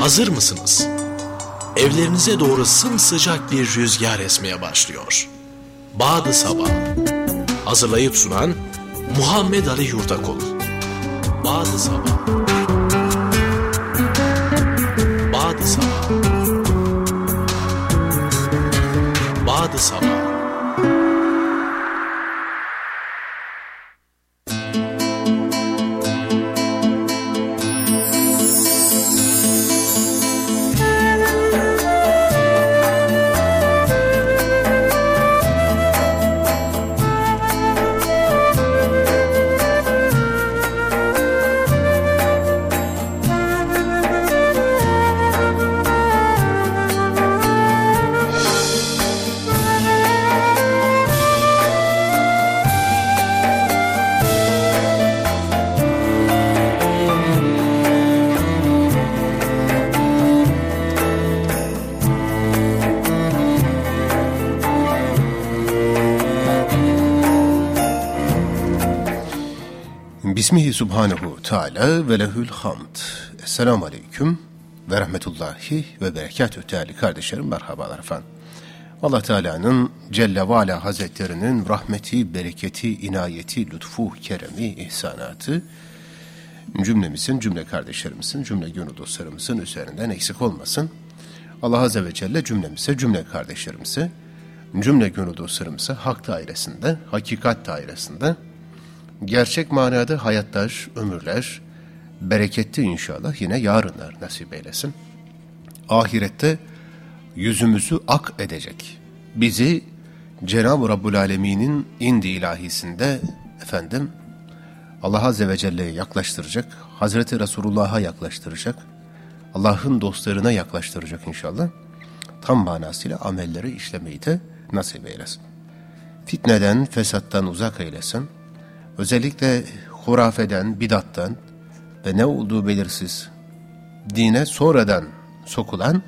Hazır mısınız? Evlerinize doğru sımsıcak bir rüzgar esmeye başlıyor. Bağdı Sabah. Hazırlayıp sunan Muhammed Ali Yurtakul. Bağdı Sabah. Bağdı Sabah. Bağdı Sabah. Bismihi subhanehu teala ve lehül hamd. Esselamu aleyküm ve rahmetullahi ve berekatühü değerli kardeşlerim merhabalar efendim. Allah Teala'nın Celle ve Ala Hazretlerinin rahmeti, bereketi, inayeti, lütfu, keremi, ihsanatı cümlemizin, cümle kardeşlerimizin, cümle gönül dostlarımızın üzerinden eksik olmasın. Allah Azze ve Celle cümlemize, cümle kardeşlerimize, cümle gönül dostlarımıza hak dairesinde, hakikat dairesinde, gerçek manada hayatlar, ömürler, bereketli inşallah yine yarınlar nasip eylesin. Ahirette yüzümüzü ak edecek. Bizi Cenab-ı Rabbul Alemin'in indi ilahisinde efendim Allah Azze ve Celle'ye yaklaştıracak, Hazreti Resulullah'a yaklaştıracak, Allah'ın dostlarına yaklaştıracak inşallah. Tam manasıyla amelleri işlemeyi de nasip eylesin. Fitneden, fesattan uzak eylesin özellikle hurafeden, bidattan ve ne olduğu belirsiz dine sonradan sokulan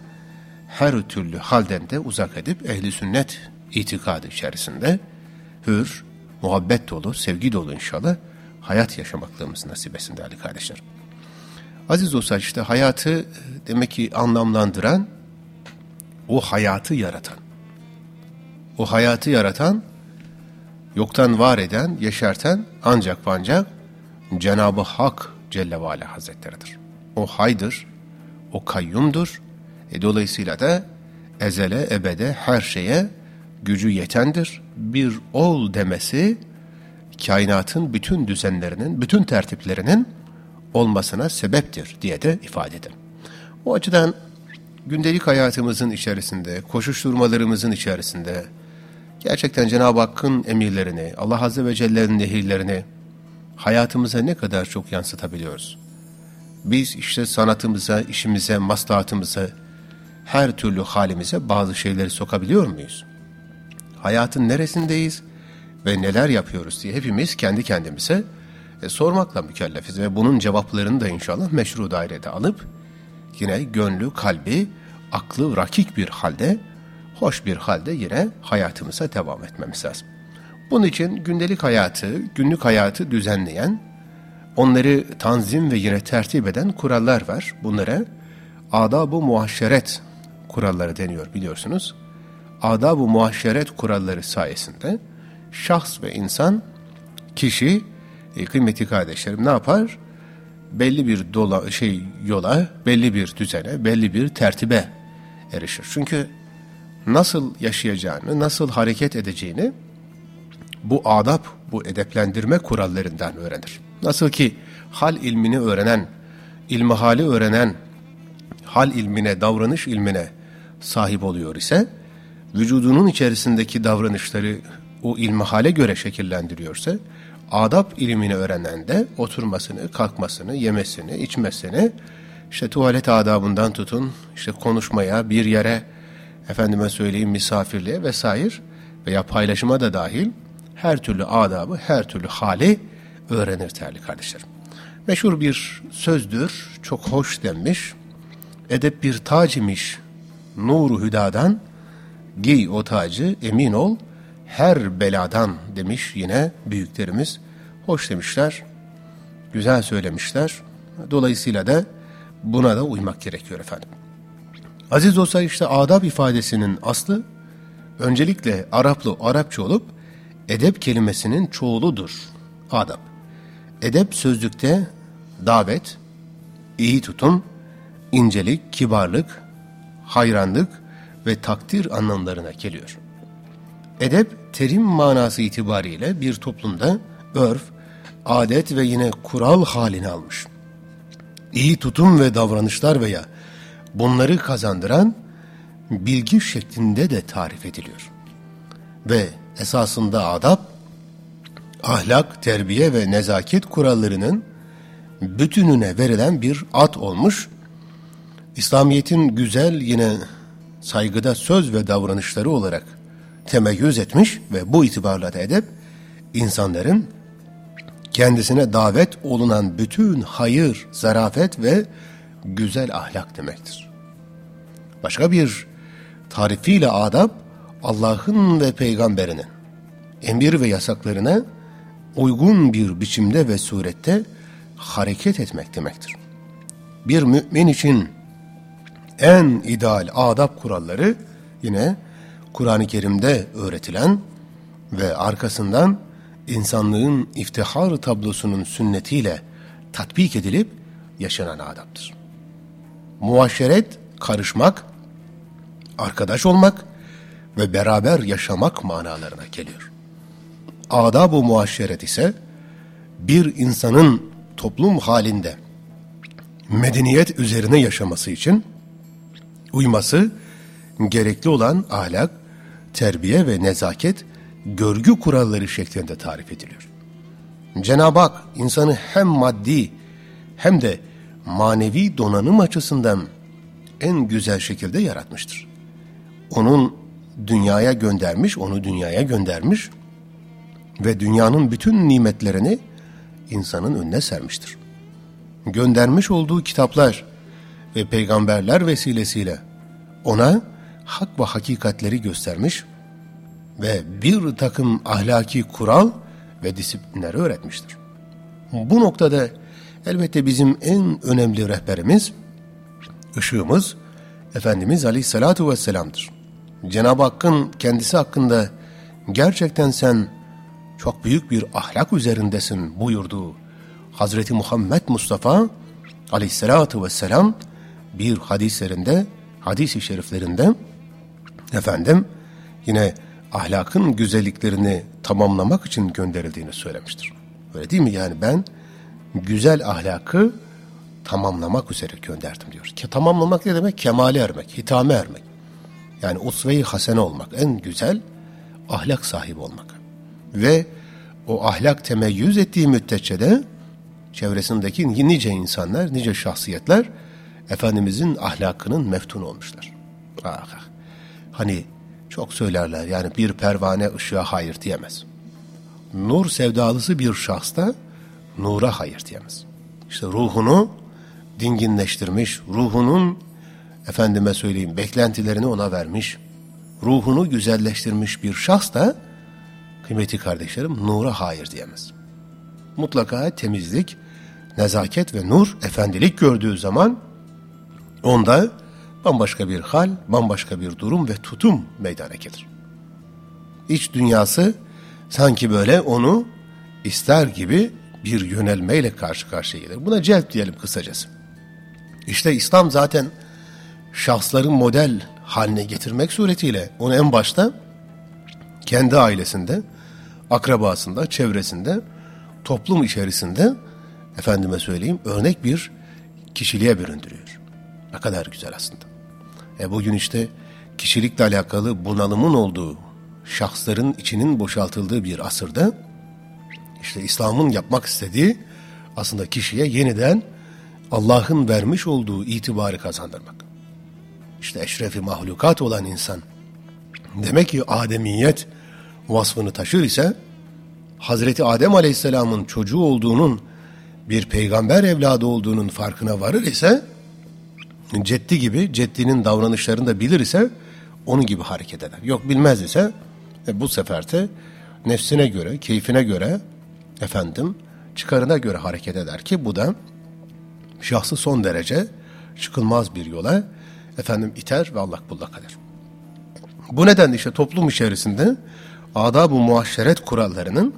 her türlü halden de uzak edip ehli sünnet itikadı içerisinde hür, muhabbet dolu, sevgi dolu inşallah hayat yaşamaklığımız nasip etsin değerli kardeşler. Aziz dostlar işte hayatı demek ki anlamlandıran, o hayatı yaratan. O hayatı yaratan yoktan var eden, yeşerten ancak ancak Cenab-ı Hak Celle ve Hazretleridir. O haydır, o kayyumdur. E, dolayısıyla da ezele, ebede, her şeye gücü yetendir. Bir ol demesi, kainatın bütün düzenlerinin, bütün tertiplerinin olmasına sebeptir diye de ifade eder. O açıdan gündelik hayatımızın içerisinde, koşuşturmalarımızın içerisinde, gerçekten Cenab-ı Hakk'ın emirlerini, Allah Azze ve Celle'nin nehirlerini hayatımıza ne kadar çok yansıtabiliyoruz. Biz işte sanatımıza, işimize, maslahatımıza, her türlü halimize bazı şeyleri sokabiliyor muyuz? Hayatın neresindeyiz ve neler yapıyoruz diye hepimiz kendi kendimize e, sormakla mükellefiz ve bunun cevaplarını da inşallah meşru dairede alıp yine gönlü, kalbi, aklı rakik bir halde hoş bir halde yine hayatımıza devam etmemiz lazım. Bunun için gündelik hayatı, günlük hayatı düzenleyen, onları tanzim ve yine tertip eden kurallar var. Bunlara adab-ı muaşeret kuralları deniyor biliyorsunuz. Adab-ı muaşeret kuralları sayesinde şahs ve insan, kişi, e, kıymetli kardeşlerim ne yapar? Belli bir dola, şey yola, belli bir düzene, belli bir tertibe erişir. Çünkü nasıl yaşayacağını, nasıl hareket edeceğini bu adab, bu edeplendirme kurallarından öğrenir. Nasıl ki hal ilmini öğrenen, ilmihali öğrenen, hal ilmine, davranış ilmine sahip oluyor ise, vücudunun içerisindeki davranışları o ilmihale göre şekillendiriyorsa, adab ilmini öğrenen de oturmasını, kalkmasını, yemesini, içmesini, işte tuvalet adabından tutun, işte konuşmaya, bir yere, efendime söyleyeyim misafirliğe vesaire veya paylaşıma da dahil her türlü adabı, her türlü hali öğrenir değerli kardeşlerim. Meşhur bir sözdür, çok hoş denmiş. Edep bir tac imiş, nuru hüdadan, giy o tacı, emin ol, her beladan demiş yine büyüklerimiz. Hoş demişler. güzel söylemişler. Dolayısıyla da buna da uymak gerekiyor efendim. Aziz olsa işte adab ifadesinin aslı öncelikle Araplı Arapça olup edep kelimesinin çoğuludur. Adab. Edep sözlükte davet, iyi tutum, incelik, kibarlık, hayranlık ve takdir anlamlarına geliyor. Edep terim manası itibariyle bir toplumda örf, adet ve yine kural halini almış. İyi tutum ve davranışlar veya bunları kazandıran bilgi şeklinde de tarif ediliyor. Ve esasında adab, ahlak, terbiye ve nezaket kurallarının bütününe verilen bir ad olmuş. İslamiyet'in güzel yine saygıda söz ve davranışları olarak temeyyüz etmiş ve bu itibarla da edep insanların kendisine davet olunan bütün hayır, zarafet ve güzel ahlak demektir. Başka bir tarifiyle adab Allah'ın ve peygamberinin emir ve yasaklarına uygun bir biçimde ve surette hareket etmek demektir. Bir mümin için en ideal adab kuralları yine Kur'an-ı Kerim'de öğretilen ve arkasından insanlığın iftihar tablosunun sünnetiyle tatbik edilip yaşanan adaptır. Muaşeret, karışmak, arkadaş olmak ve beraber yaşamak manalarına geliyor. Adab-ı muaşeret ise bir insanın toplum halinde medeniyet üzerine yaşaması için uyması gerekli olan ahlak, terbiye ve nezaket görgü kuralları şeklinde tarif ediliyor. Cenab-ı Hak insanı hem maddi hem de manevi donanım açısından en güzel şekilde yaratmıştır. Onun dünyaya göndermiş, onu dünyaya göndermiş ve dünyanın bütün nimetlerini insanın önüne sermiştir. Göndermiş olduğu kitaplar ve peygamberler vesilesiyle ona hak ve hakikatleri göstermiş ve bir takım ahlaki kural ve disiplinleri öğretmiştir. Bu noktada elbette bizim en önemli rehberimiz, ışığımız Efendimiz Aleyhisselatü Vesselam'dır. Cenab-ı Hakk'ın kendisi hakkında gerçekten sen çok büyük bir ahlak üzerindesin buyurduğu Hazreti Muhammed Mustafa Aleyhisselatü Vesselam bir hadislerinde, hadis-i şeriflerinde efendim yine ahlakın güzelliklerini tamamlamak için gönderildiğini söylemiştir. Öyle değil mi? Yani ben güzel ahlakı tamamlamak üzere gönderdim diyor. Tamamlamak ne demek? Kemale ermek, hitame ermek. Yani usve-i hasene olmak, en güzel ahlak sahibi olmak. Ve o ahlak temeyyüz ettiği müddetçe de çevresindeki nice insanlar, nice şahsiyetler Efendimizin ahlakının meftun olmuşlar. Ah, ah. Hani çok söylerler yani bir pervane ışığa hayır diyemez. Nur sevdalısı bir şahs da nura hayır diyemez. İşte ruhunu dinginleştirmiş, ruhunun efendime söyleyeyim beklentilerini ona vermiş, ruhunu güzelleştirmiş bir şahs da kıymeti kardeşlerim nura hayır diyemez. Mutlaka temizlik, nezaket ve nur, efendilik gördüğü zaman onda bambaşka bir hal, bambaşka bir durum ve tutum meydana gelir. İç dünyası sanki böyle onu ister gibi bir yönelmeyle karşı karşıya gelir. Buna celp diyelim kısacası. İşte İslam zaten şahsların model haline getirmek suretiyle onu en başta kendi ailesinde, akrabasında, çevresinde, toplum içerisinde efendime söyleyeyim örnek bir kişiliğe büründürüyor. Ne kadar güzel aslında. E bugün işte kişilikle alakalı bunalımın olduğu, şahsların içinin boşaltıldığı bir asırda işte İslam'ın yapmak istediği aslında kişiye yeniden Allah'ın vermiş olduğu itibarı kazandırmak. İşte eşrefi mahlukat olan insan demek ki ademiyet vasfını taşır ise Hazreti Adem Aleyhisselam'ın çocuğu olduğunun bir peygamber evladı olduğunun farkına varır ise ceddi gibi ceddinin davranışlarını da bilir ise onun gibi hareket eder. Yok bilmez ise e, bu seferde nefsine göre, keyfine göre efendim çıkarına göre hareket eder ki bu da şahsı son derece çıkılmaz bir yola efendim iter ve allak bullak eder. Bu nedenle işte toplum içerisinde adab-ı muaşeret kurallarının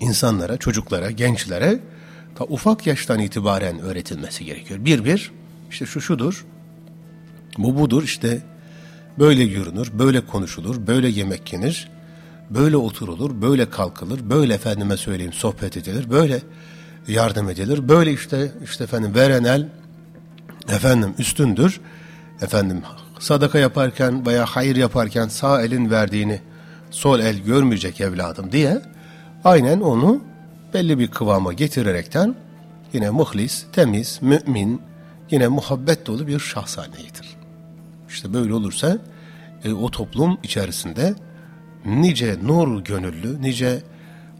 insanlara, çocuklara, gençlere ta ufak yaştan itibaren öğretilmesi gerekiyor. Bir bir işte şu şudur, bu budur işte böyle yürünür, böyle konuşulur, böyle yemek yenir, böyle oturulur, böyle kalkılır, böyle efendime söyleyeyim sohbet edilir, böyle yardım edilir, böyle işte işte efendim veren el efendim üstündür, efendim sadaka yaparken veya hayır yaparken sağ elin verdiğini sol el görmeyecek evladım diye aynen onu belli bir kıvama getirerekten yine muhlis, temiz, mümin, yine muhabbet dolu bir şahs haline getirir. İşte böyle olursa e, o toplum içerisinde nice nur gönüllü, nice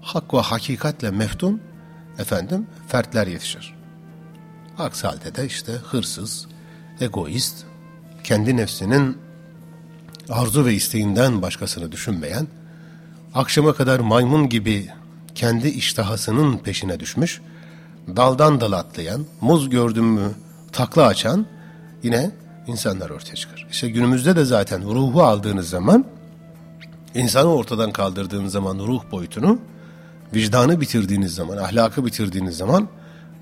hak ve hakikatle meftun efendim fertler yetişir. Aksi halde de işte hırsız, egoist, kendi nefsinin arzu ve isteğinden başkasını düşünmeyen, akşama kadar maymun gibi kendi iştahasının peşine düşmüş, daldan dala atlayan, muz gördüm mü takla açan yine insanlar ortaya çıkar. İşte günümüzde de zaten ruhu aldığınız zaman, insanı ortadan kaldırdığınız zaman ruh boyutunu, vicdanı bitirdiğiniz zaman, ahlakı bitirdiğiniz zaman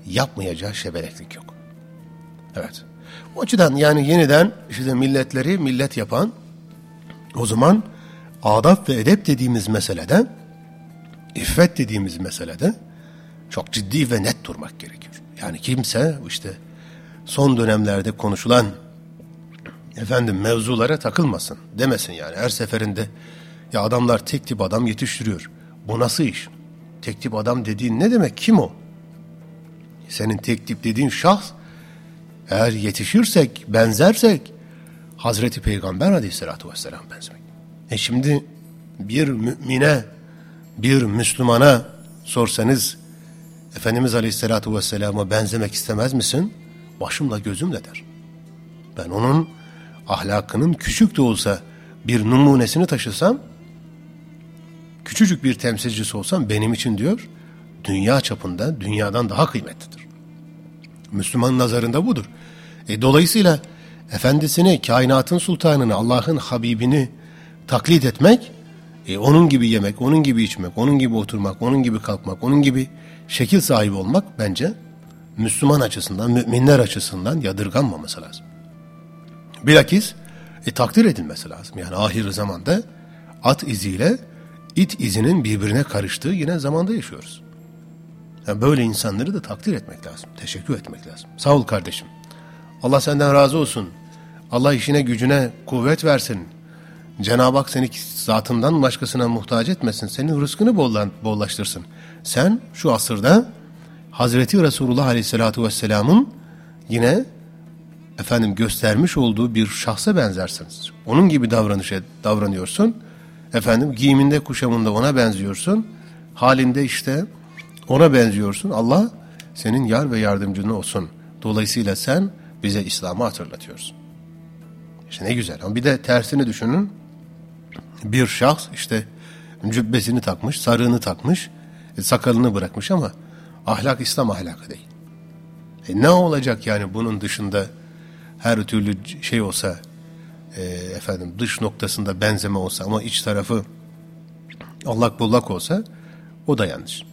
yapmayacağı şebeleklik yok. Evet. O açıdan yani yeniden işte milletleri millet yapan o zaman adab ve edep dediğimiz meselede iffet dediğimiz meselede çok ciddi ve net durmak gerekiyor. Yani kimse işte son dönemlerde konuşulan efendim mevzulara takılmasın demesin yani. Her seferinde ya adamlar tek tip adam yetiştiriyor. Bu nasıl iş? Tek tip adam dediğin ne demek? Kim o? Senin tek tip dediğin şahs eğer yetişirsek, benzersek Hazreti Peygamber aleyhissalatü vesselam benzemek. E şimdi bir mümine, bir Müslümana sorsanız Efendimiz aleyhissalatü vesselama benzemek istemez misin? Başımla gözümle der. Ben onun ahlakının küçük de olsa bir numunesini taşısam, küçücük bir temsilcisi olsam benim için diyor, dünya çapında dünyadan daha kıymetlidir. Müslüman nazarında budur. E, dolayısıyla efendisini, kainatın sultanını, Allah'ın Habibini taklit etmek, e, onun gibi yemek, onun gibi içmek, onun gibi oturmak, onun gibi kalkmak, onun gibi şekil sahibi olmak bence Müslüman açısından, müminler açısından yadırganmaması lazım. Bilakis e, takdir edilmesi lazım. Yani ahir zamanda at iziyle it izinin birbirine karıştığı yine zamanda yaşıyoruz. Yani böyle insanları da takdir etmek lazım. Teşekkür etmek lazım. Sağ ol kardeşim. Allah senden razı olsun. Allah işine gücüne kuvvet versin. Cenab-ı Hak seni zatından başkasına muhtaç etmesin. Senin rızkını bollaştırsın. Sen şu asırda Hazreti Resulullah Aleyhisselatü Vesselam'ın yine efendim göstermiş olduğu bir şahsa benzersiniz. Onun gibi davranışa davranıyorsun. Efendim giyiminde kuşamında ona benziyorsun. Halinde işte ona benziyorsun. Allah senin yar ve yardımcın olsun. Dolayısıyla sen bize İslam'ı hatırlatıyorsun. İşte ne güzel. Ama bir de tersini düşünün. Bir şahs işte cübbesini takmış, sarığını takmış, e, sakalını bırakmış ama ahlak İslam ahlakı değil. E ne olacak yani bunun dışında her türlü şey olsa e, efendim dış noktasında benzeme olsa ama iç tarafı allak bullak olsa o da yanlış.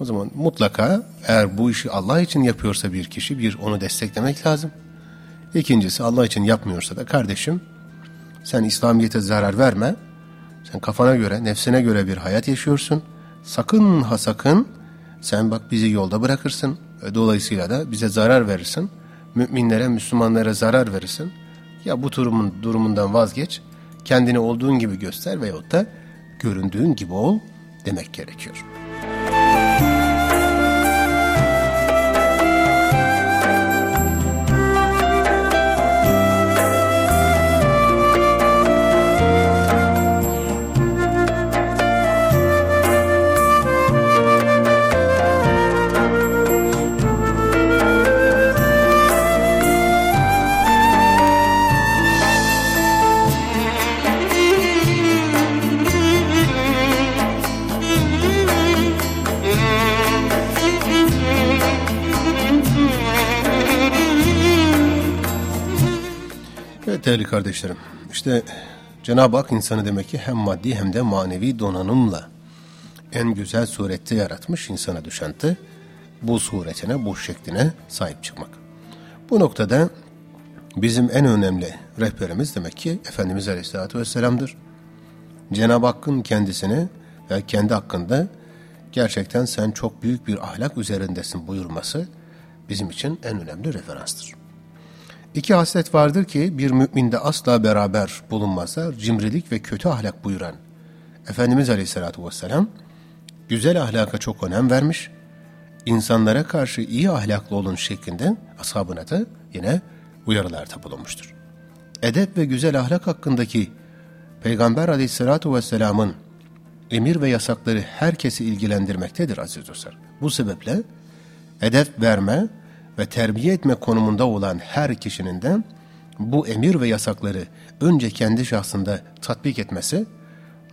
O zaman mutlaka eğer bu işi Allah için yapıyorsa bir kişi bir onu desteklemek lazım. İkincisi Allah için yapmıyorsa da kardeşim sen İslamiyet'e zarar verme. Sen kafana göre, nefsine göre bir hayat yaşıyorsun. Sakın ha sakın sen bak bizi yolda bırakırsın. Dolayısıyla da bize zarar verirsin. Müminlere, Müslümanlara zarar verirsin. Ya bu durumun durumundan vazgeç. Kendini olduğun gibi göster veyahut da göründüğün gibi ol demek gerekiyor. Evet değerli kardeşlerim, işte Cenab-ı Hak insanı demek ki hem maddi hem de manevi donanımla en güzel surette yaratmış insana düşen de bu suretine, bu şekline sahip çıkmak. Bu noktada bizim en önemli rehberimiz demek ki Efendimiz Aleyhisselatü Vesselam'dır. Cenab-ı Hakk'ın kendisini ve kendi hakkında gerçekten sen çok büyük bir ahlak üzerindesin buyurması bizim için en önemli referanstır. İki haslet vardır ki bir müminde asla beraber bulunmazlar. Cimrilik ve kötü ahlak buyuran Efendimiz Aleyhisselatü Vesselam güzel ahlaka çok önem vermiş. insanlara karşı iyi ahlaklı olun şeklinde ashabına da yine uyarılarda bulunmuştur. Edep ve güzel ahlak hakkındaki Peygamber Aleyhisselatü Vesselam'ın emir ve yasakları herkesi ilgilendirmektedir aziz dostlar. Bu sebeple edep verme ve terbiye etme konumunda olan her kişinin de bu emir ve yasakları önce kendi şahsında tatbik etmesi,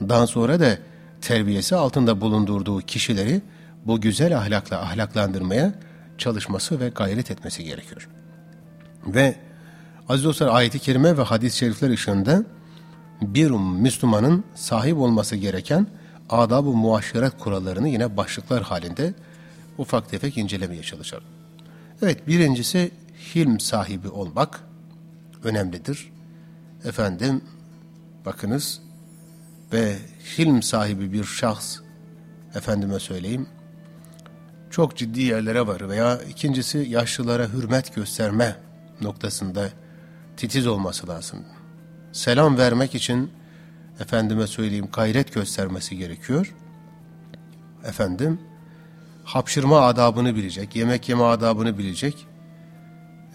daha sonra da terbiyesi altında bulundurduğu kişileri bu güzel ahlakla ahlaklandırmaya çalışması ve gayret etmesi gerekiyor. Ve aziz dostlar ayeti kerime ve hadis-i şerifler ışığında bir Müslümanın sahip olması gereken adab-ı muaşeret kurallarını yine başlıklar halinde ufak tefek incelemeye çalışalım. Evet birincisi hilm sahibi olmak önemlidir. Efendim bakınız ve hilm sahibi bir şahs efendime söyleyeyim çok ciddi yerlere var veya ikincisi yaşlılara hürmet gösterme noktasında titiz olması lazım. Selam vermek için efendime söyleyeyim gayret göstermesi gerekiyor. Efendim hapşırma adabını bilecek, yemek yeme adabını bilecek.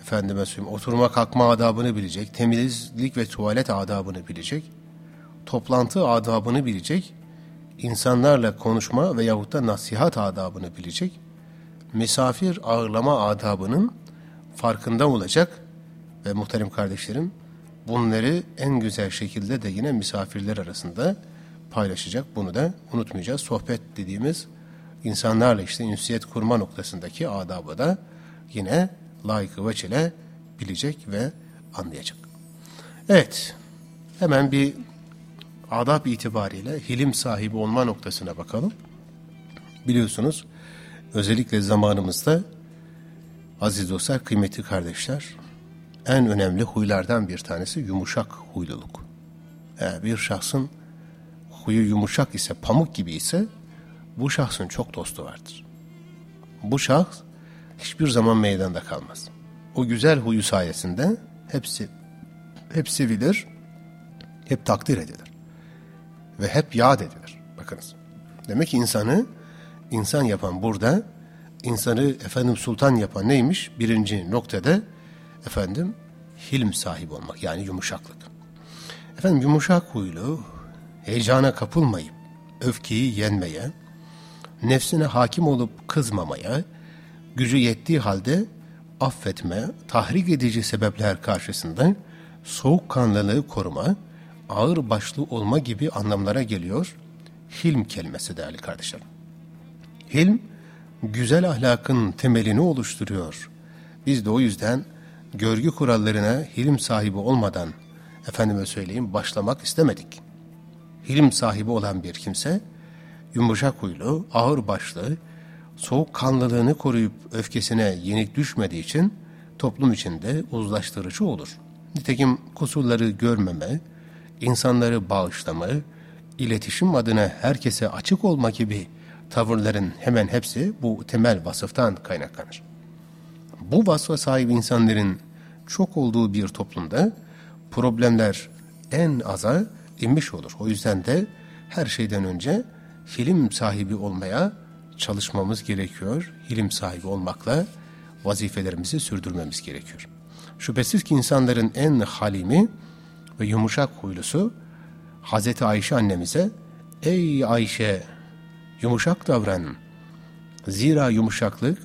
Efendime söyleyeyim oturma kalkma adabını bilecek, temizlik ve tuvalet adabını bilecek. Toplantı adabını bilecek. insanlarla konuşma veyahut da nasihat adabını bilecek. Misafir ağırlama adabının farkında olacak ve muhterem kardeşlerim bunları en güzel şekilde de yine misafirler arasında paylaşacak. Bunu da unutmayacağız. Sohbet dediğimiz insanlarla işte ünsiyet kurma noktasındaki adabı da yine layıkı veçile bilecek ve anlayacak. Evet, hemen bir adab itibariyle hilim sahibi olma noktasına bakalım. Biliyorsunuz özellikle zamanımızda aziz dostlar, kıymetli kardeşler en önemli huylardan bir tanesi yumuşak huyluluk. Eğer bir şahsın huyu yumuşak ise, pamuk gibi ise bu şahsın çok dostu vardır. Bu şahs hiçbir zaman meydanda kalmaz. O güzel huyu sayesinde hepsi hep sevilir, hep takdir edilir ve hep yad edilir. Bakınız. Demek ki insanı insan yapan burada, insanı efendim sultan yapan neymiş? Birinci noktada efendim hilm sahibi olmak yani yumuşaklık. Efendim yumuşak huylu, heyecana kapılmayıp öfkeyi yenmeye, nefsine hakim olup kızmamaya, gücü yettiği halde affetme, tahrik edici sebepler karşısında soğukkanlılığı koruma, ağır başlı olma gibi anlamlara geliyor hilm kelimesi değerli kardeşlerim. Hilm, güzel ahlakın temelini oluşturuyor. Biz de o yüzden görgü kurallarına hilim sahibi olmadan, efendime söyleyeyim, başlamak istemedik. Hilim sahibi olan bir kimse, yumuşak huylu, ağır başlı, soğuk kanlılığını koruyup öfkesine yenik düşmediği için toplum içinde uzlaştırıcı olur. Nitekim kusurları görmeme, insanları bağışlama, iletişim adına herkese açık olma gibi tavırların hemen hepsi bu temel vasıftan kaynaklanır. Bu vasfa sahip insanların çok olduğu bir toplumda problemler en aza inmiş olur. O yüzden de her şeyden önce hilim sahibi olmaya çalışmamız gerekiyor. Hilim sahibi olmakla vazifelerimizi sürdürmemiz gerekiyor. Şüphesiz ki insanların en halimi ve yumuşak huylusu Hazreti Ayşe annemize Ey Ayşe yumuşak davran. Zira yumuşaklık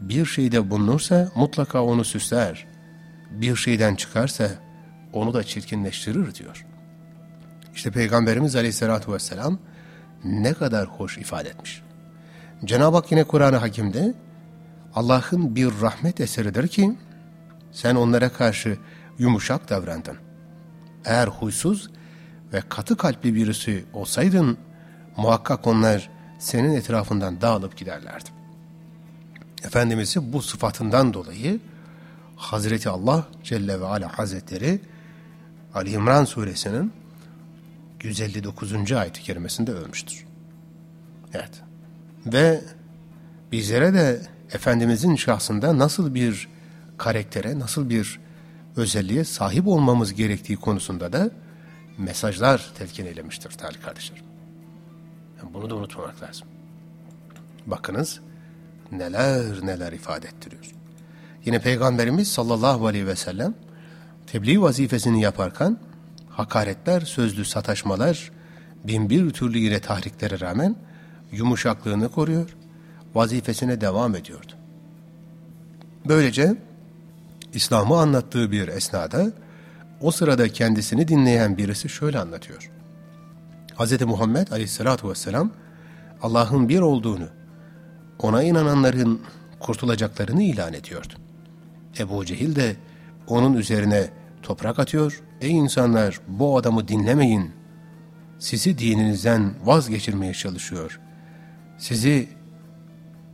bir şeyde bulunursa mutlaka onu süsler. Bir şeyden çıkarsa onu da çirkinleştirir diyor. İşte Peygamberimiz Aleyhisselatü Vesselam ne kadar hoş ifade etmiş. Cenab-ı Hak yine Kur'an-ı Hakim'de Allah'ın bir rahmet eseridir ki sen onlara karşı yumuşak davrandın. eğer huysuz ve katı kalpli birisi olsaydın muhakkak onlar senin etrafından dağılıp giderlerdi. Efendimiz'i bu sıfatından dolayı Hazreti Allah Celle ve Ala Hazretleri Ali İmran suresinin 159. ayet-i kerimesinde ölmüştür. Evet. Ve bizlere de Efendimizin şahsında nasıl bir karaktere, nasıl bir özelliğe sahip olmamız gerektiği konusunda da mesajlar telkin eylemiştir değerli kardeşlerim. Yani bunu da unutmamak lazım. Bakınız neler neler ifade ettiriyor. Yine Peygamberimiz sallallahu aleyhi ve sellem tebliğ vazifesini yaparken hakaretler, sözlü sataşmalar, bin bir türlü yine tahriklere rağmen yumuşaklığını koruyor, vazifesine devam ediyordu. Böylece İslam'ı anlattığı bir esnada o sırada kendisini dinleyen birisi şöyle anlatıyor. Hz. Muhammed aleyhissalatu vesselam Allah'ın bir olduğunu, ona inananların kurtulacaklarını ilan ediyordu. Ebu Cehil de onun üzerine toprak atıyor. Ey insanlar bu adamı dinlemeyin. Sizi dininizden vazgeçirmeye çalışıyor. Sizi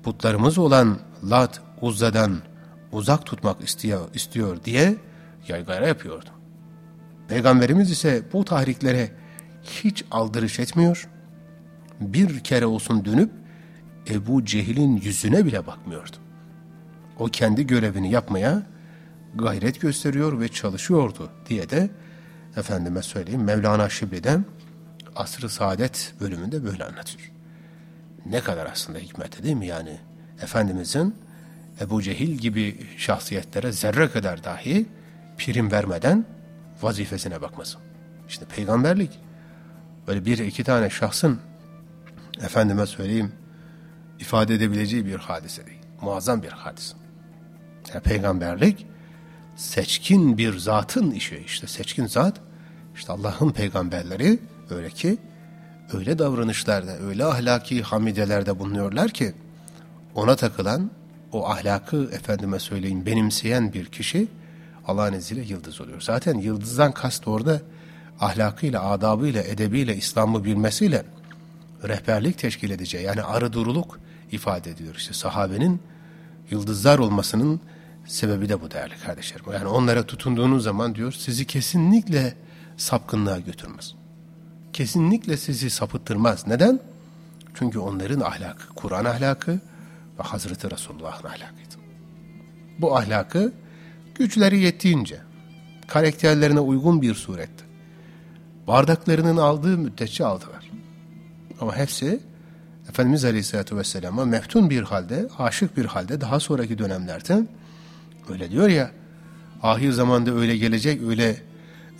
putlarımız olan Lat, Uzza'dan uzak tutmak istiyor, istiyor diye yaygara yapıyordu. Peygamberimiz ise bu tahriklere hiç aldırış etmiyor. Bir kere olsun dönüp Ebu Cehil'in yüzüne bile bakmıyordu. O kendi görevini yapmaya gayret gösteriyor ve çalışıyordu diye de efendime söyleyeyim Mevlana Şibli'de Asr-ı Saadet bölümünde böyle anlatıyor. Ne kadar aslında hikmet değil mi yani? Efendimizin Ebu Cehil gibi şahsiyetlere zerre kadar dahi prim vermeden vazifesine bakması. İşte peygamberlik böyle bir iki tane şahsın efendime söyleyeyim ifade edebileceği bir hadise değil. Muazzam bir hadise. Yani peygamberlik seçkin bir zatın işi. işte seçkin zat işte Allah'ın peygamberleri öyle ki öyle davranışlarda, öyle ahlaki hamidelerde bulunuyorlar ki ona takılan o ahlakı efendime söyleyeyim benimseyen bir kişi Allah'ın izniyle yıldız oluyor. Zaten yıldızdan kast orada ahlakıyla, adabıyla, edebiyle, İslam'ı bilmesiyle rehberlik teşkil edeceği yani arı duruluk ifade ediyor. İşte sahabenin yıldızlar olmasının sebebi de bu değerli kardeşlerim. Yani onlara tutunduğunuz zaman diyor sizi kesinlikle sapkınlığa götürmez. Kesinlikle sizi sapıttırmaz. Neden? Çünkü onların ahlakı, Kur'an ahlakı ve Hazreti Resulullah'ın ahlakıydı. Bu ahlakı güçleri yettiğince, karakterlerine uygun bir surette, bardaklarının aldığı müddetçe aldılar. Ama hepsi Efendimiz Aleyhisselatü Vesselam'a meftun bir halde, aşık bir halde daha sonraki dönemlerde öyle diyor ya, ahir zamanda öyle gelecek, öyle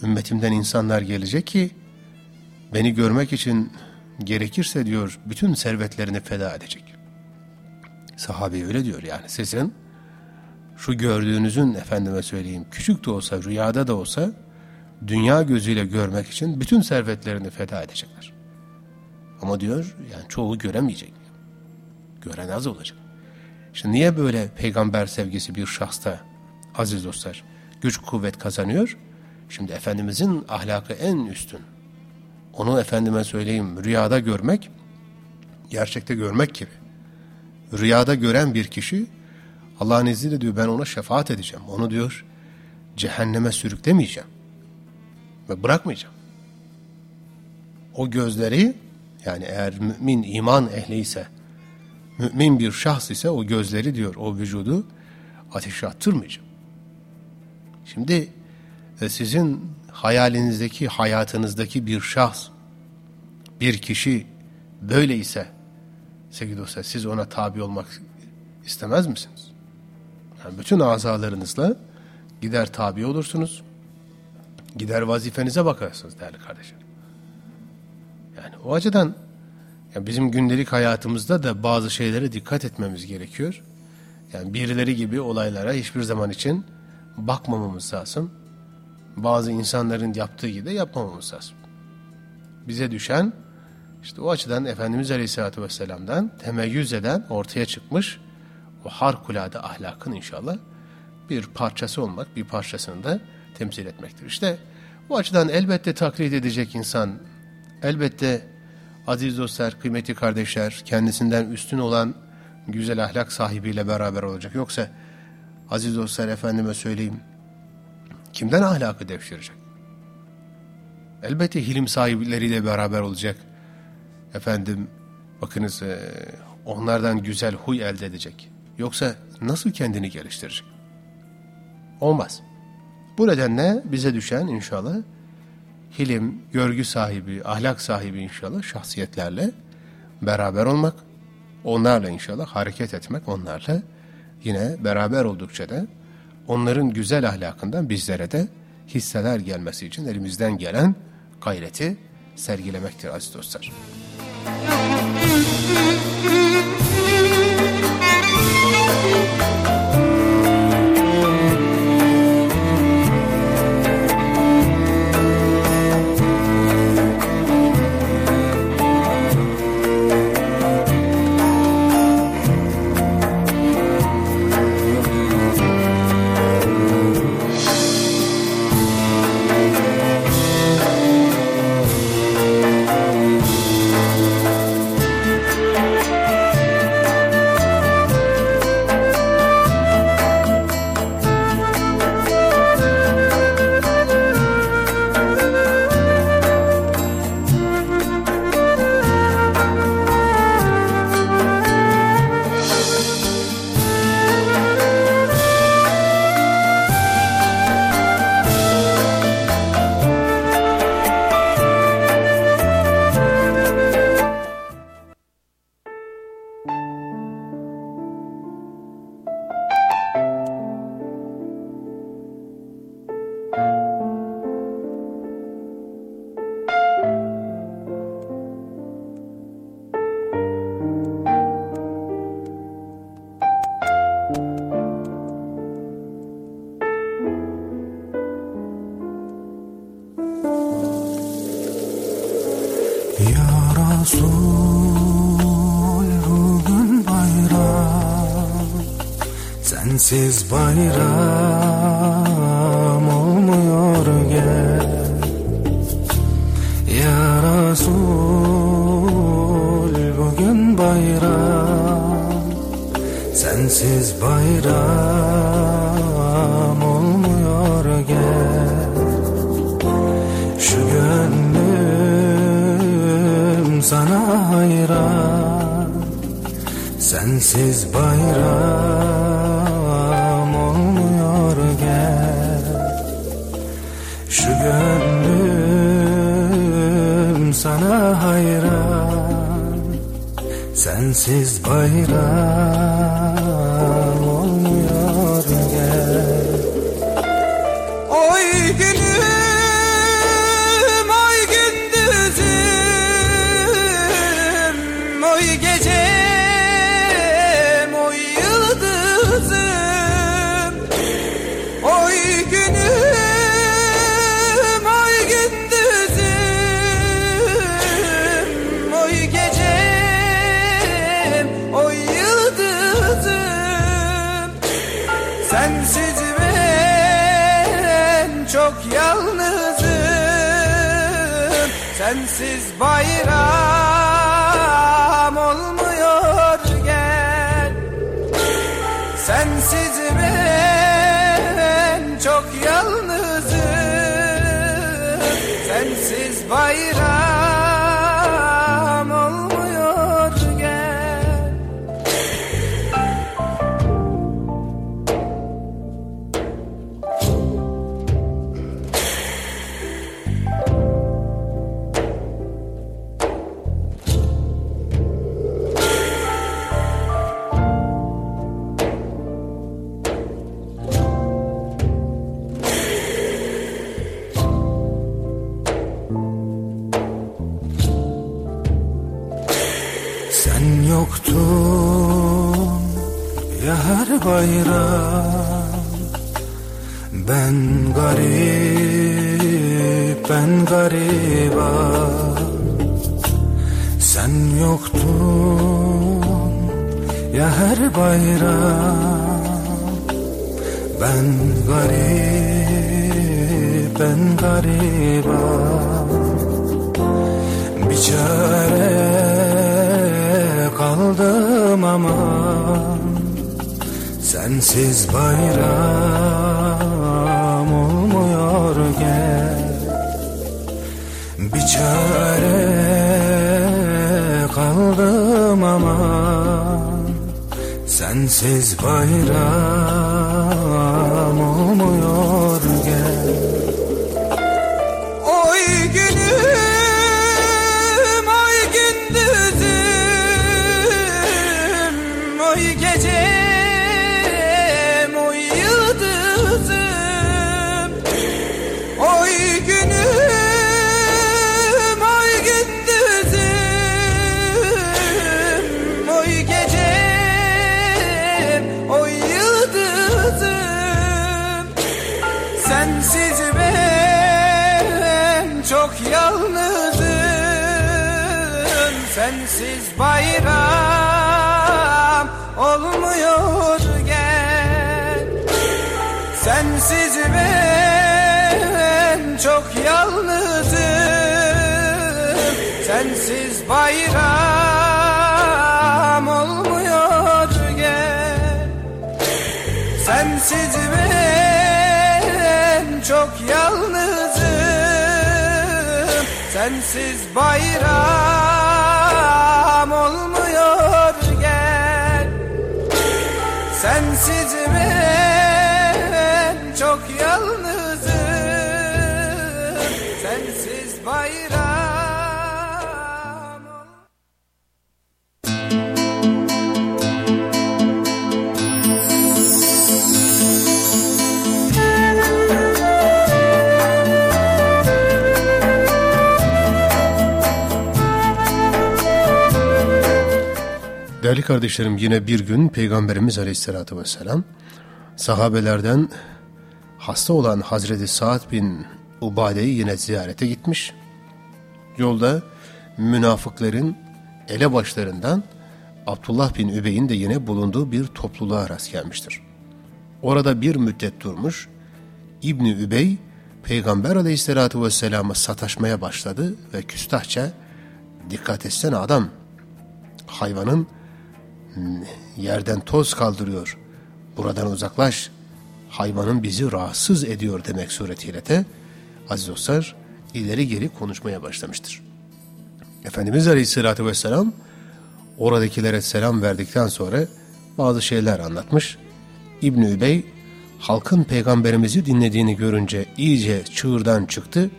ümmetimden insanlar gelecek ki beni görmek için gerekirse diyor bütün servetlerini feda edecek. Sahabe öyle diyor yani sizin şu gördüğünüzün efendime söyleyeyim küçük de olsa rüyada da olsa dünya gözüyle görmek için bütün servetlerini feda edecekler. Ama diyor yani çoğu göremeyecek. Gören az olacak. Şimdi niye böyle peygamber sevgisi bir şahsta aziz dostlar güç kuvvet kazanıyor? Şimdi Efendimizin ahlakı en üstün. Onu efendime söyleyeyim rüyada görmek, gerçekte görmek gibi. Rüyada gören bir kişi Allah'ın izniyle diyor ben ona şefaat edeceğim. Onu diyor cehenneme sürüklemeyeceğim. Ve bırakmayacağım. O gözleri yani eğer mümin iman ehli ise mümin bir şahs ise o gözleri diyor o vücudu ateşe attırmayacağım. Şimdi e, sizin hayalinizdeki hayatınızdaki bir şahs bir kişi böyle ise sevgili dostlar siz ona tabi olmak istemez misiniz? Yani bütün azalarınızla gider tabi olursunuz. Gider vazifenize bakarsınız değerli kardeşler. Yani o açıdan yani bizim gündelik hayatımızda da bazı şeylere dikkat etmemiz gerekiyor. Yani birileri gibi olaylara hiçbir zaman için bakmamamız lazım. Bazı insanların yaptığı gibi de yapmamamız lazım. Bize düşen işte o açıdan Efendimiz Aleyhisselatü Vesselam'dan temeyyüz eden ortaya çıkmış o harikulade ahlakın inşallah bir parçası olmak, bir parçasını da temsil etmektir. İşte Bu açıdan elbette taklit edecek insan, elbette aziz dostlar, kıymetli kardeşler, kendisinden üstün olan güzel ahlak sahibiyle beraber olacak. Yoksa aziz dostlar efendime söyleyeyim, kimden ahlakı devşirecek? Elbette hilim sahipleriyle beraber olacak. Efendim, bakınız e, onlardan güzel huy elde edecek. Yoksa nasıl kendini geliştirecek? Olmaz. Bu nedenle bize düşen inşallah hilim, görgü sahibi, ahlak sahibi inşallah şahsiyetlerle beraber olmak, onlarla inşallah hareket etmek, onlarla yine beraber oldukça da onların güzel ahlakından bizlere de hisseler gelmesi için elimizden gelen gayreti sergilemektir aziz dostlar. Sensiz Resul bugün bayram. Sensiz bayram olmuyor gel. Şu gönlüm sana hayran. Sensiz bayram Sensiz bayram Sensiz bayram olmuyor gel. Sensiz ben bayram Ben garip, ben gariban Sen yoktun ya her bayram Ben garip, ben gariban Bir çare kaldım aman Sensiz bayram olmuyor gel. Bir çare kaldım aman Sensiz bayram bayram olmuyor gel. Sensiz ben çok yalnızım. Sensiz bayram olmuyor gel. Sensiz ben çok yalnızım. Sensiz bayram olmuyor gel. Sensiz ben çok yalnızım. Sensiz bayram Değerli kardeşlerim yine bir gün Peygamberimiz Aleyhisselatü Vesselam sahabelerden hasta olan Hazreti Sa'd bin Ubade'yi yine ziyarete gitmiş. Yolda münafıkların elebaşlarından Abdullah bin Übey'in de yine bulunduğu bir topluluğa rast gelmiştir. Orada bir müddet durmuş. İbni Übey Peygamber Aleyhisselatü Vesselam'a sataşmaya başladı ve küstahça dikkat etsene adam hayvanın yerden toz kaldırıyor. Buradan uzaklaş. Hayvanın bizi rahatsız ediyor demek suretiyle de aziz dostlar ileri geri konuşmaya başlamıştır. Efendimiz Aleyhisselatü Vesselam oradakilere selam verdikten sonra bazı şeyler anlatmış. İbn Übey halkın peygamberimizi dinlediğini görünce iyice çığırdan çıktı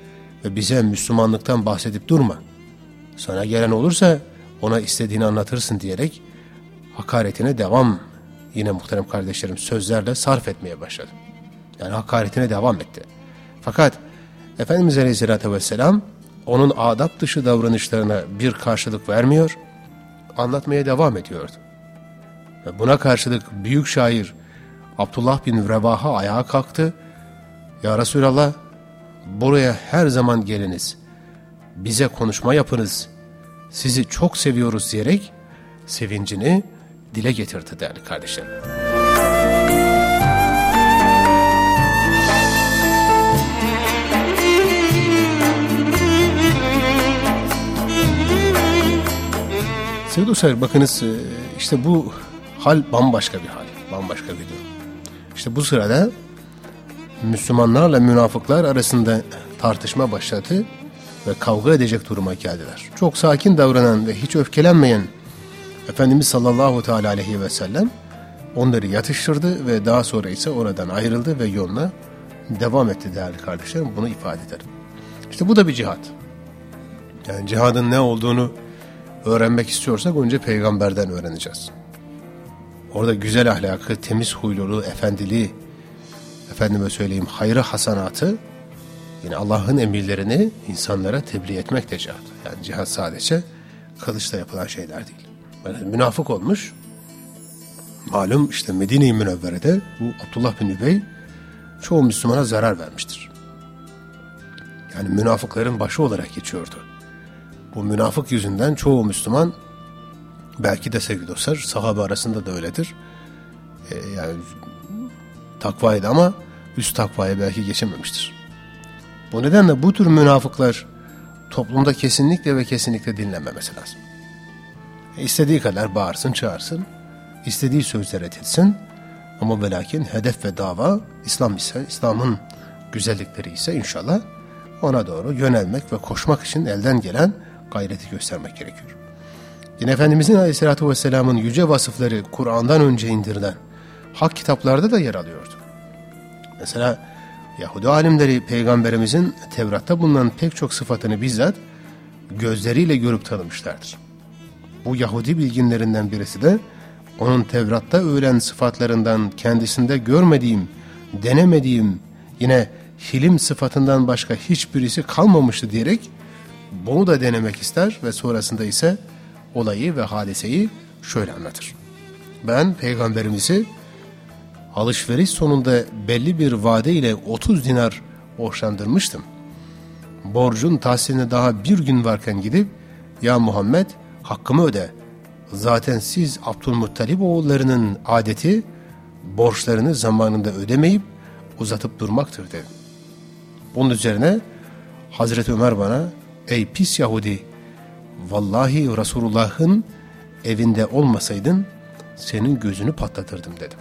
ve bize Müslümanlıktan bahsedip durma. Sana gelen olursa ona istediğini anlatırsın diyerek hakaretine devam yine muhterem kardeşlerim sözlerle sarf etmeye başladı. Yani hakaretine devam etti. Fakat Efendimiz Aleyhisselatü Vesselam onun adap dışı davranışlarına bir karşılık vermiyor, anlatmaya devam ediyordu. Ve buna karşılık büyük şair Abdullah bin Revaha ayağa kalktı. Ya Resulallah buraya her zaman geliniz. Bize konuşma yapınız. Sizi çok seviyoruz diyerek sevincini dile getirdi değerli kardeşlerim. Sevgili dostlar bakınız e, işte bu hal bambaşka bir hal. Bambaşka bir durum. İşte bu sırada Müslümanlarla münafıklar arasında tartışma başladı ve kavga edecek duruma geldiler. Çok sakin davranan ve hiç öfkelenmeyen Efendimiz sallallahu teala aleyhi ve sellem onları yatıştırdı ve daha sonra ise oradan ayrıldı ve yoluna devam etti değerli kardeşlerim. Bunu ifade ederim. İşte bu da bir cihat. Yani cihadın ne olduğunu öğrenmek istiyorsak önce peygamberden öğreneceğiz. Orada güzel ahlakı, temiz huyluluğu, efendiliği, efendime söyleyeyim hayrı hasanatı, yine Allah'ın emirlerini insanlara tebliğ etmek de cihat. Yani cihat sadece kılıçla yapılan şeyler değil. Yani münafık olmuş, malum işte Medine-i Münevvere'de bu Abdullah bin Übey çoğu Müslümana zarar vermiştir. Yani münafıkların başı olarak geçiyordu. Bu münafık yüzünden çoğu Müslüman belki de sevgili dostlar sahabe arasında da öyledir. Ee, yani takvaydı ama üst takvaya belki geçememiştir. Bu nedenle bu tür münafıklar toplumda kesinlikle ve kesinlikle dinlenmemesi lazım. İstediği kadar bağırsın çağırsın, istediği sözler etsin ama ve lakin hedef ve dava İslam ise, İslam'ın güzellikleri ise inşallah ona doğru yönelmek ve koşmak için elden gelen gayreti göstermek gerekiyor. Yine Efendimizin Aleyhisselatü Vesselam'ın yüce vasıfları Kur'an'dan önce indirilen hak kitaplarda da yer alıyordu. Mesela Yahudi alimleri peygamberimizin Tevrat'ta bulunan pek çok sıfatını bizzat gözleriyle görüp tanımışlardır. Bu Yahudi bilginlerinden birisi de onun Tevrat'ta öğren sıfatlarından kendisinde görmediğim, denemediğim, yine hilim sıfatından başka hiçbirisi kalmamıştı diyerek bunu da denemek ister ve sonrasında ise olayı ve hadiseyi şöyle anlatır. Ben peygamberimizi alışveriş sonunda belli bir vade ile 30 dinar borçlandırmıştım. Borcun tahsiline daha bir gün varken gidip ya Muhammed hakkımı öde. Zaten siz Abdülmuttalip oğullarının adeti borçlarını zamanında ödemeyip uzatıp durmaktır dedim. Bunun üzerine Hazreti Ömer bana ey pis Yahudi vallahi Resulullah'ın evinde olmasaydın senin gözünü patlatırdım dedim.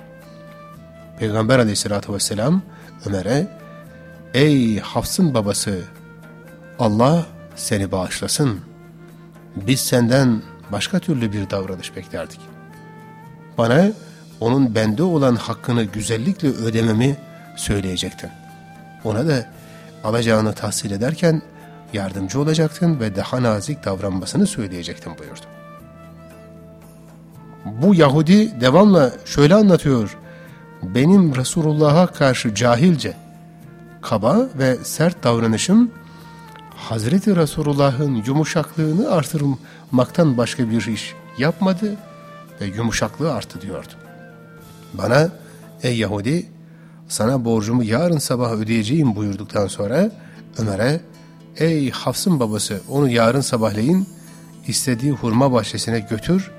Peygamber aleyhissalatü vesselam Ömer'e ey Hafs'ın babası Allah seni bağışlasın. Biz senden başka türlü bir davranış beklerdik. Bana onun bende olan hakkını güzellikle ödememi söyleyecektin. Ona da alacağını tahsil ederken yardımcı olacaktın ve daha nazik davranmasını söyleyecektin buyurdu. Bu Yahudi devamla şöyle anlatıyor. Benim Resulullah'a karşı cahilce, kaba ve sert davranışım Hazreti Resulullah'ın yumuşaklığını artırmaktan başka bir iş yapmadı ve yumuşaklığı arttı diyordu. Bana ey Yahudi sana borcumu yarın sabah ödeyeceğim buyurduktan sonra Ömer'e ey Hafs'ın babası onu yarın sabahleyin istediği hurma bahçesine götür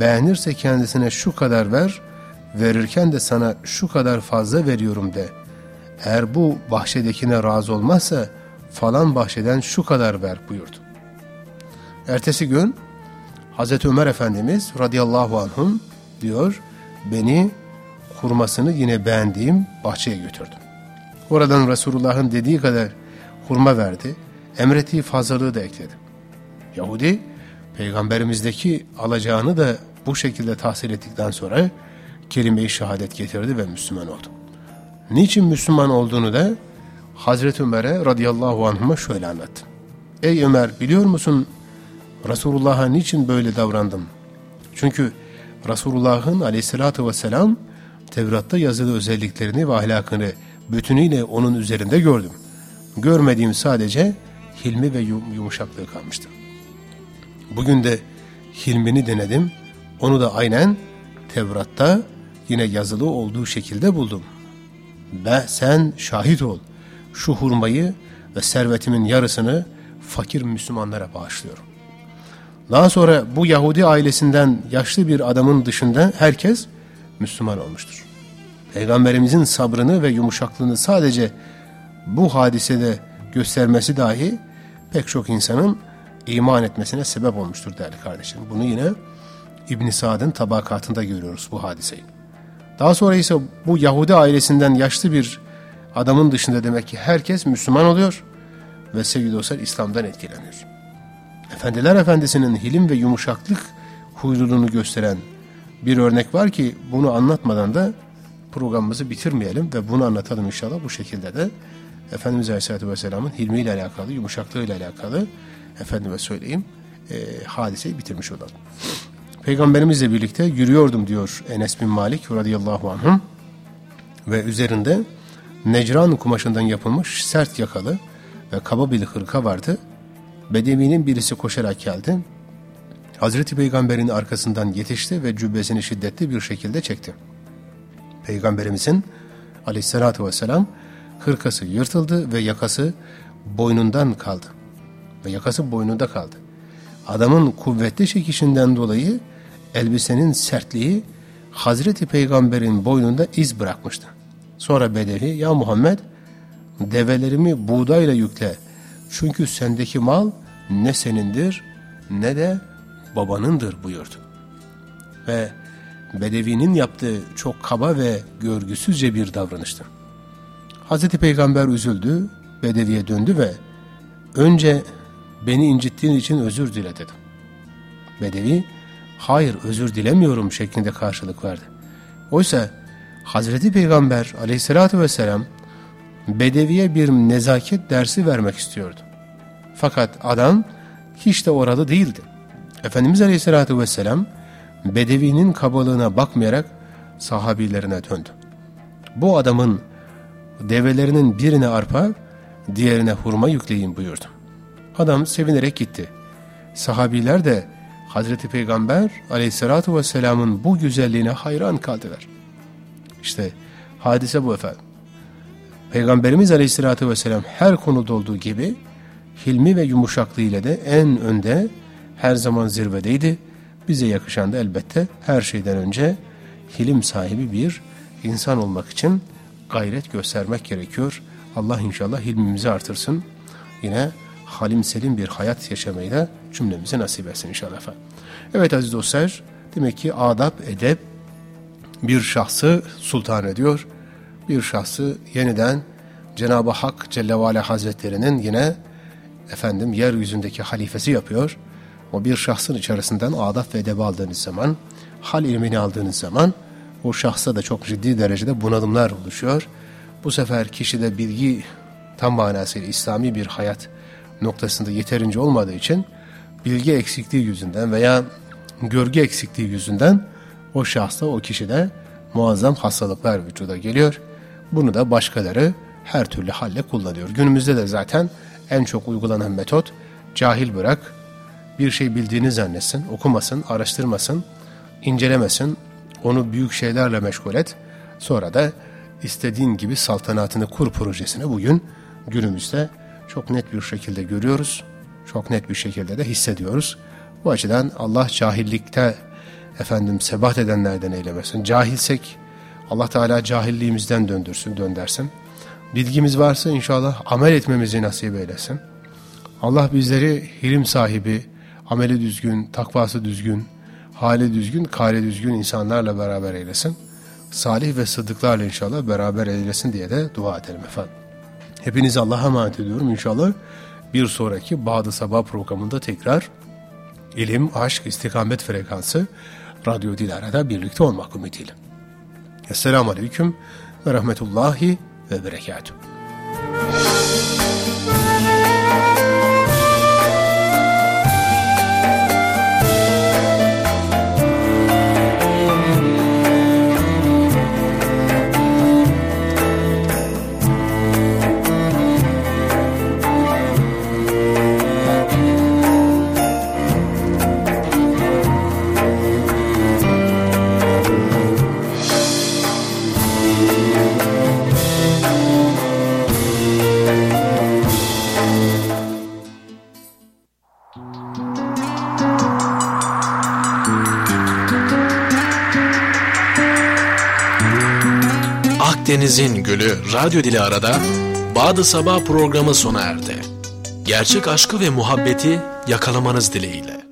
beğenirse kendisine şu kadar ver verirken de sana şu kadar fazla veriyorum de. Eğer bu bahçedekine razı olmazsa falan bahçeden şu kadar ver buyurdu. Ertesi gün Hazreti Ömer Efendimiz radıyallahu anhum diyor beni hurmasını yine beğendiğim bahçeye götürdü. Oradan Resulullah'ın dediği kadar hurma verdi. Emrettiği fazlalığı da ekledi. Yahudi peygamberimizdeki alacağını da bu şekilde tahsil ettikten sonra kelime-i şehadet getirdi ve Müslüman oldu. Niçin Müslüman olduğunu da Hazreti Ömer'e radıyallahu anh'a şöyle anlattı. Ey Ömer biliyor musun Resulullah'a niçin böyle davrandım? Çünkü Resulullah'ın aleyhissalatü vesselam Tevrat'ta yazılı özelliklerini ve ahlakını bütünüyle onun üzerinde gördüm. Görmediğim sadece hilmi ve yumuşaklığı kalmıştı. Bugün de hilmini denedim. Onu da aynen Tevrat'ta yine yazılı olduğu şekilde buldum. Ve sen şahit ol. Şu hurmayı ve servetimin yarısını fakir Müslümanlara bağışlıyorum. Daha sonra bu Yahudi ailesinden yaşlı bir adamın dışında herkes Müslüman olmuştur. Peygamberimizin sabrını ve yumuşaklığını sadece bu hadisede göstermesi dahi pek çok insanın iman etmesine sebep olmuştur değerli kardeşim. Bunu yine İbn Sa'd'ın tabakatında görüyoruz bu hadiseyi. Daha sonra ise bu Yahudi ailesinden yaşlı bir adamın dışında demek ki herkes Müslüman oluyor ve sevgili dostlar İslam'dan etkileniyor. Efendiler Efendisi'nin hilim ve yumuşaklık huyluluğunu gösteren bir örnek var ki bunu anlatmadan da programımızı bitirmeyelim ve bunu anlatalım inşallah bu şekilde de Efendimiz Aleyhisselatü Vesselam'ın hilmiyle alakalı, yumuşaklığıyla alakalı efendime söyleyeyim e, hadiseyi bitirmiş olalım. Peygamberimizle birlikte yürüyordum diyor Enes bin Malik radıyallahu anh ve üzerinde Necran kumaşından yapılmış sert yakalı ve kaba bir hırka vardı. Bedevinin birisi koşarak geldi. Hazreti Peygamber'in arkasından yetişti ve cübbesini şiddetli bir şekilde çekti. Peygamberimizin aleyhissalatü vesselam hırkası yırtıldı ve yakası boynundan kaldı. Ve yakası boynunda kaldı. Adamın kuvvetli çekişinden dolayı elbisenin sertliği Hazreti Peygamber'in boynunda iz bırakmıştı. Sonra Bedevi ya Muhammed develerimi buğdayla yükle. Çünkü sendeki mal ne senindir ne de babanındır buyurdu. Ve Bedevi'nin yaptığı çok kaba ve görgüsüzce bir davranıştı. Hazreti Peygamber üzüldü, Bedevi'ye döndü ve önce beni incittiğin için özür dile dedi. Bedevi, hayır özür dilemiyorum şeklinde karşılık verdi. Oysa Hazreti Peygamber aleyhissalatü vesselam Bedevi'ye bir nezaket dersi vermek istiyordu. Fakat adam hiç de orada değildi. Efendimiz aleyhissalatü vesselam Bedevi'nin kabalığına bakmayarak sahabilerine döndü. Bu adamın develerinin birine arpa, diğerine hurma yükleyin buyurdu. Adam sevinerek gitti. Sahabiler de Hazreti Peygamber aleyhissalatu vesselamın bu güzelliğine hayran kaldılar. İşte hadise bu efendim. Peygamberimiz aleyhissalatu vesselam her konuda olduğu gibi hilmi ve yumuşaklığıyla da en önde her zaman zirvedeydi. Bize yakışan da elbette her şeyden önce hilim sahibi bir insan olmak için gayret göstermek gerekiyor. Allah inşallah hilmimizi artırsın. Yine halim selim bir hayat yaşamayı da cümlemize nasip etsin inşallah efendim. Evet aziz dostlar, demek ki adab, edep bir şahsı sultan ediyor. Bir şahsı yeniden Cenab-ı Hak Celle ve Hazretleri'nin yine efendim yeryüzündeki halifesi yapıyor. O bir şahsın içerisinden adab ve edep aldığınız zaman, hal ilmini aldığınız zaman o şahsa da çok ciddi derecede bunalımlar oluşuyor. Bu sefer kişide bilgi tam manasıyla İslami bir hayat noktasında yeterince olmadığı için bilgi eksikliği yüzünden veya görgü eksikliği yüzünden o şahsta o kişide muazzam hastalıklar vücuda geliyor. Bunu da başkaları her türlü halle kullanıyor. Günümüzde de zaten en çok uygulanan metot cahil bırak, bir şey bildiğini zannetsin, okumasın, araştırmasın, incelemesin, onu büyük şeylerle meşgul et. Sonra da istediğin gibi saltanatını kur projesini bugün günümüzde çok net bir şekilde görüyoruz. Çok net bir şekilde de hissediyoruz. Bu açıdan Allah cahillikte efendim sebat edenlerden eylemesin. Cahilsek Allah Teala cahilliğimizden döndürsün, döndersin. Bilgimiz varsa inşallah amel etmemizi nasip eylesin. Allah bizleri hilim sahibi, ameli düzgün, takvası düzgün, hali düzgün, kale düzgün insanlarla beraber eylesin. Salih ve sıddıklarla inşallah beraber eylesin diye de dua edelim efendim. Hepinizi Allah'a emanet ediyorum inşallah. Bir sonraki Bağdı Sabah programında tekrar ilim, aşk, istikamet frekansı Radyo Dilara'da birlikte olmak ümidiyle. Esselamu Aleyküm ve Rahmetullahi ve Berekatuhu. Akdeniz'in Gülü Radyo Dili Arada Bağdı Sabah programı sona erdi. Gerçek aşkı ve muhabbeti yakalamanız dileğiyle.